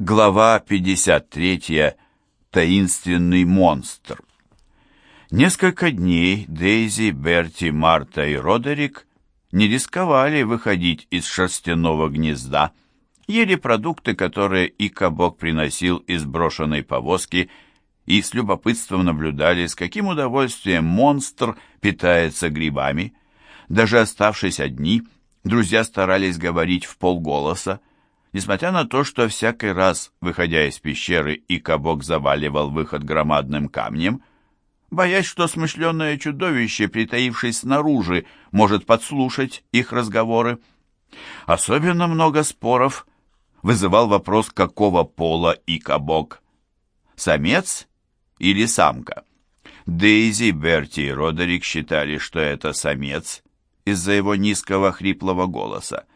Глава 53. Таинственный монстр. Несколько дней Дейзи, Берти, Марта и Родерик не рисковали выходить из шерстяного гнезда, ели продукты, которые Икабок приносил из брошенной повозки, и с любопытством наблюдали, с каким удовольствием монстр питается грибами. Даже оставшись одни, друзья старались говорить в полголоса, Несмотря на то, что всякий раз, выходя из пещеры, и кабок заваливал выход громадным камнем, боясь, что смышленное чудовище, притаившись снаружи, может подслушать их разговоры. Особенно много споров вызывал вопрос, какого пола и кабок — самец или самка. Дейзи, Берти и Родерик считали, что это самец из-за его низкого хриплого голоса.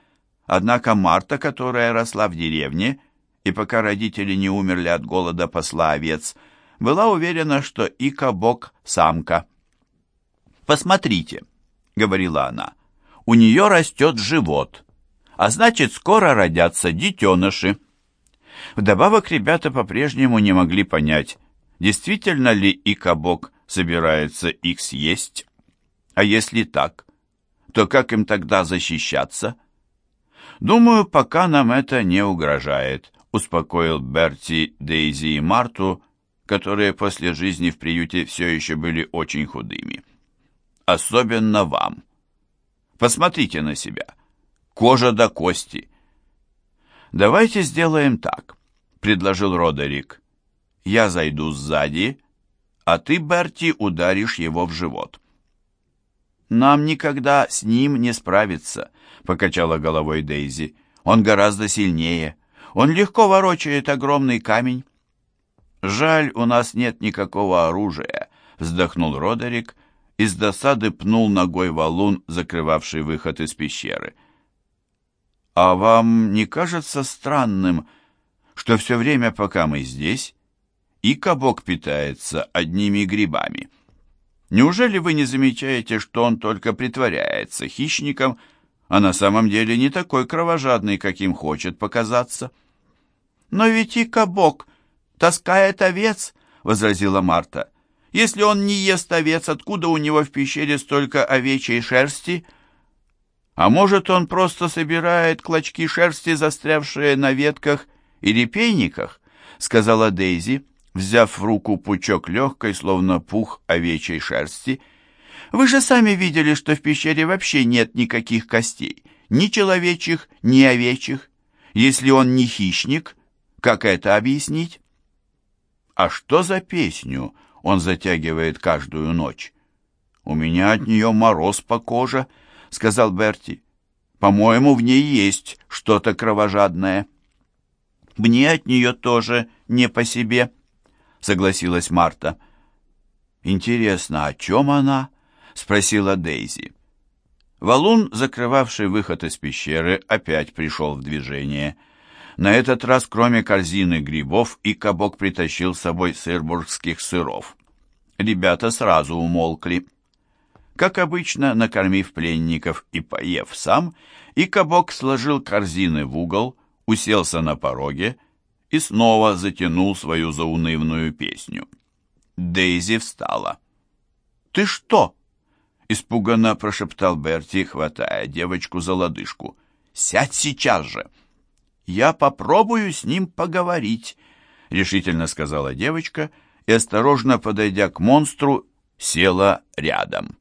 Однако Марта, которая росла в деревне, и пока родители не умерли от голода посла овец, была уверена, что Ика-бог — самка. «Посмотрите», — говорила она, — «у нее растет живот, а значит, скоро родятся детеныши». Вдобавок ребята по-прежнему не могли понять, действительно ли Ика-бог собирается их съесть. А если так, то как им тогда защищаться — «Думаю, пока нам это не угрожает», — успокоил Берти, Дейзи и Марту, которые после жизни в приюте все еще были очень худыми. «Особенно вам. Посмотрите на себя. Кожа до кости». «Давайте сделаем так», — предложил Родерик. «Я зайду сзади, а ты, Берти, ударишь его в живот». «Нам никогда с ним не справиться», — покачала головой Дейзи. «Он гораздо сильнее. Он легко ворочает огромный камень». «Жаль, у нас нет никакого оружия», — вздохнул Родерик и с досады пнул ногой валун, закрывавший выход из пещеры. «А вам не кажется странным, что все время, пока мы здесь, и кабок питается одними грибами?» Неужели вы не замечаете, что он только притворяется хищником, а на самом деле не такой кровожадный, каким хочет показаться? Но ведь и кабок таскает овец, возразила Марта. Если он не ест овец, откуда у него в пещере столько овечьей шерсти? А может, он просто собирает клочки шерсти, застрявшие на ветках и репейниках, сказала Дейзи взяв в руку пучок легкой, словно пух овечьей шерсти. «Вы же сами видели, что в пещере вообще нет никаких костей, ни человечьих, ни овечьих. Если он не хищник, как это объяснить?» «А что за песню он затягивает каждую ночь?» «У меня от нее мороз по коже», — сказал Берти. «По-моему, в ней есть что-то кровожадное». «Мне от нее тоже не по себе», — согласилась Марта. «Интересно, о чем она?» — спросила Дейзи. Валун, закрывавший выход из пещеры, опять пришел в движение. На этот раз, кроме корзины грибов, и кабок притащил с собой сырбургских сыров. Ребята сразу умолкли. Как обычно, накормив пленников и поев сам, и кабок сложил корзины в угол, уселся на пороге и снова затянул свою заунывную песню. Дейзи встала. «Ты что?» — испуганно прошептал Берти, хватая девочку за лодыжку. «Сядь сейчас же!» «Я попробую с ним поговорить», — решительно сказала девочка и, осторожно подойдя к монстру, села рядом.